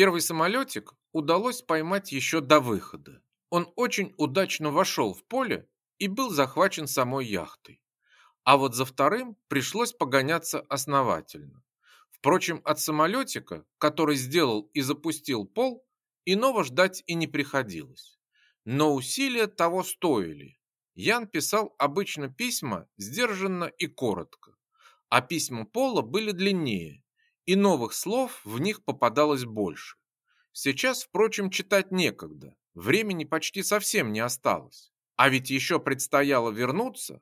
Первый самолетик удалось поймать еще до выхода. Он очень удачно вошел в поле и был захвачен самой яхтой. А вот за вторым пришлось погоняться основательно. Впрочем, от самолетика, который сделал и запустил пол, иного ждать и не приходилось. Но усилия того стоили. Ян писал обычно письма сдержанно и коротко, а письма Пола были длиннее, и новых слов в них попадалось больше. Сейчас, впрочем, читать некогда, времени почти совсем не осталось. А ведь еще предстояло вернуться.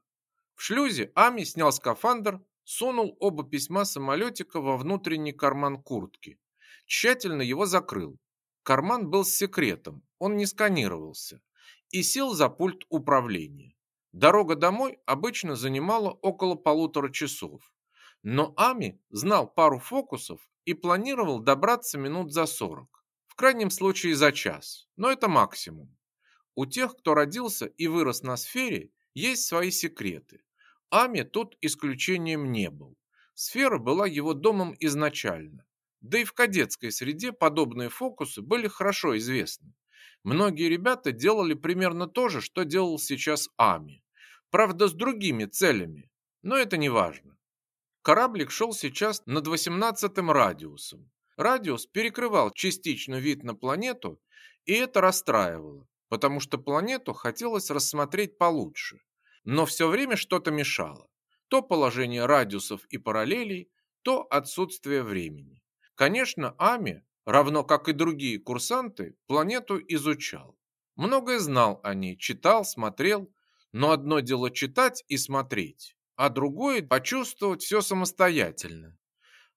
В шлюзе Ами снял скафандр, сунул оба письма самолетика во внутренний карман куртки. Тщательно его закрыл. Карман был с секретом, он не сканировался. И сел за пульт управления. Дорога домой обычно занимала около полутора часов. Но Ами знал пару фокусов и планировал добраться минут за сорок. В крайнем случае за час, но это максимум. У тех, кто родился и вырос на сфере, есть свои секреты. Ами тут исключением не был. Сфера была его домом изначально. Да и в кадетской среде подобные фокусы были хорошо известны. Многие ребята делали примерно то же, что делал сейчас Ами. Правда, с другими целями, но это не важно. Кораблик шел сейчас над 18-м радиусом. Радиус перекрывал частично вид на планету, и это расстраивало, потому что планету хотелось рассмотреть получше но все время что-то мешало. То положение радиусов и параллелей, то отсутствие времени. Конечно, Ами, равно как и другие курсанты, планету изучал. Многое знал о ней, читал, смотрел, но одно дело читать и смотреть, а другое почувствовать все самостоятельно.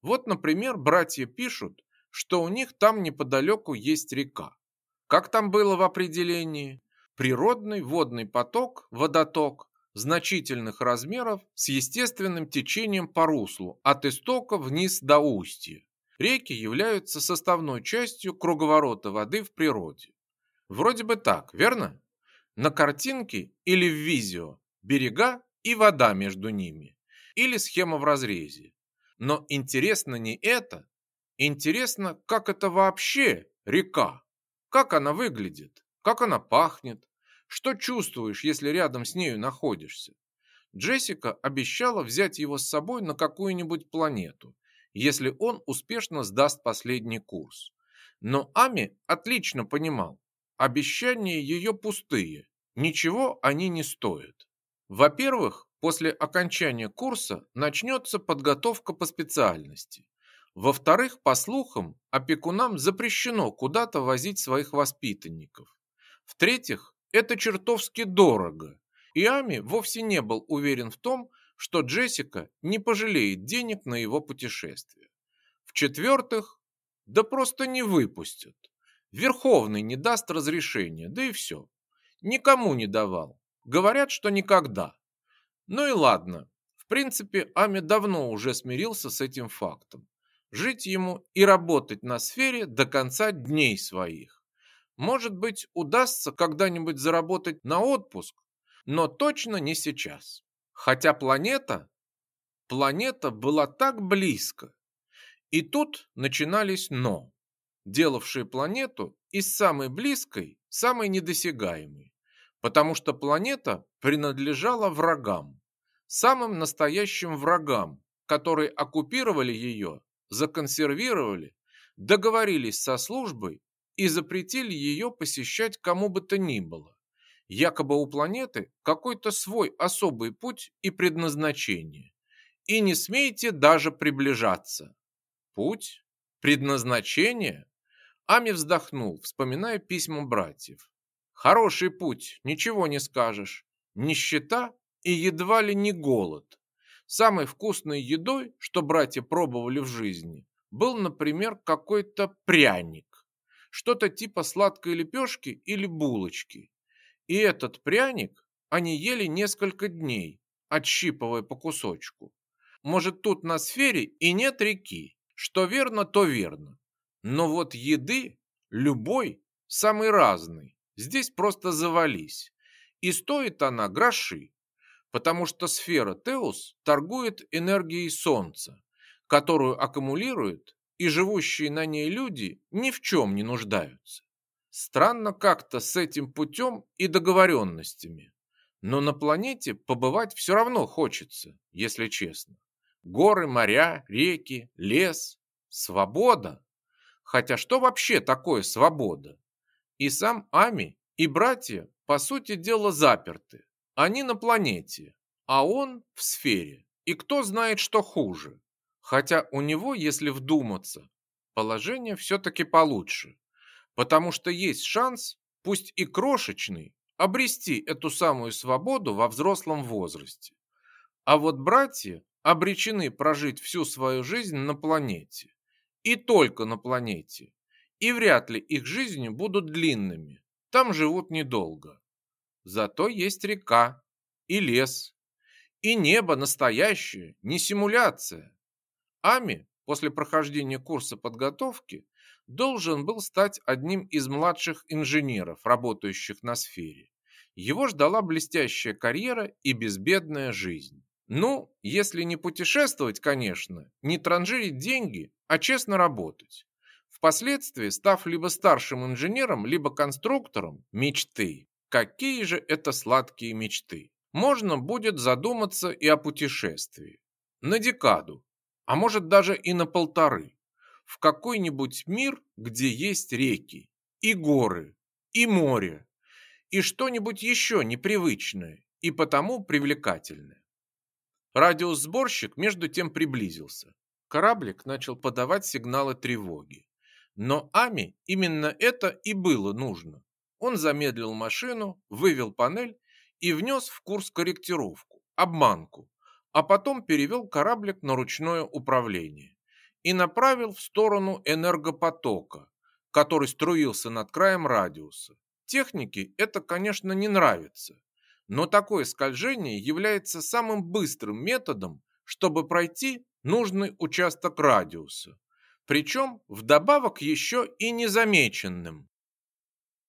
Вот, например, братья пишут, что у них там неподалеку есть река. Как там было в определении? Природный водный поток, водоток, значительных размеров с естественным течением по руслу от истока вниз до устья. Реки являются составной частью круговорота воды в природе. Вроде бы так, верно? На картинке или в видео берега и вода между ними, или схема в разрезе. Но интересно не это, интересно, как это вообще река, как она выглядит, как она пахнет, что чувствуешь, если рядом с нею находишься? Джессика обещала взять его с собой на какую-нибудь планету, если он успешно сдаст последний курс. Но Ами отлично понимал, обещания ее пустые, ничего они не стоят. Во-первых, после окончания курса начнется подготовка по специальности. Во-вторых, по слухам, опекунам запрещено куда-то возить своих воспитанников. В-третьих, это чертовски дорого. И Ами вовсе не был уверен в том, что Джессика не пожалеет денег на его путешествие. В-четвертых, да просто не выпустят. Верховный не даст разрешения, да и все. Никому не давал. Говорят, что никогда. Ну и ладно. В принципе, Ами давно уже смирился с этим фактом. Жить ему и работать на сфере до конца дней своих. Может быть, удастся когда-нибудь заработать на отпуск, но точно не сейчас. Хотя планета, планета была так близко. И тут начинались «но», делавшие планету из самой близкой, самой недосягаемой. Потому что планета принадлежала врагам, самым настоящим врагам, которые оккупировали ее, законсервировали, договорились со службой и запретили ее посещать кому бы то ни было. Якобы у планеты какой-то свой особый путь и предназначение. И не смейте даже приближаться. Путь? Предназначение? Ами вздохнул, вспоминая письма братьев. Хороший путь, ничего не скажешь. Нищета и едва ли не голод. Самой вкусной едой, что братья пробовали в жизни, был, например, какой-то пряник что-то типа сладкой лепешки или булочки. И этот пряник они ели несколько дней, отщипывая по кусочку. Может, тут на сфере и нет реки, что верно, то верно. Но вот еды, любой, самый разный, здесь просто завались. И стоит она гроши, потому что сфера Теус торгует энергией Солнца, которую аккумулирует и живущие на ней люди ни в чем не нуждаются. Странно как-то с этим путем и договоренностями. Но на планете побывать все равно хочется, если честно. Горы, моря, реки, лес. Свобода. Хотя что вообще такое свобода? И сам Ами, и братья, по сути дела, заперты. Они на планете, а он в сфере. И кто знает, что хуже. Хотя у него, если вдуматься, положение все-таки получше. Потому что есть шанс, пусть и крошечный, обрести эту самую свободу во взрослом возрасте. А вот братья обречены прожить всю свою жизнь на планете. И только на планете. И вряд ли их жизни будут длинными. Там живут недолго. Зато есть река и лес. И небо настоящее, не симуляция. Ами после прохождения курса подготовки должен был стать одним из младших инженеров, работающих на сфере. Его ждала блестящая карьера и безбедная жизнь. Ну, если не путешествовать, конечно, не транжирить деньги, а честно работать. Впоследствии, став либо старшим инженером, либо конструктором, мечты. Какие же это сладкие мечты. Можно будет задуматься и о путешествии. На декаду, а может даже и на полторы. В какой-нибудь мир, где есть реки, и горы, и море, и что-нибудь еще непривычное и потому привлекательное. Радиус-сборщик между тем приблизился. Кораблик начал подавать сигналы тревоги. Но Ами именно это и было нужно. Он замедлил машину, вывел панель и внес в курс корректировку, обманку, а потом перевел кораблик на ручное управление и направил в сторону энергопотока, который струился над краем радиуса. Технике это, конечно, не нравится, но такое скольжение является самым быстрым методом, чтобы пройти нужный участок радиуса, причем вдобавок еще и незамеченным.